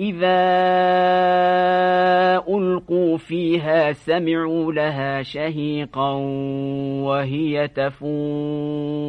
إذا ألقوا فيها سمعوا لها شهيقا وهي تفور.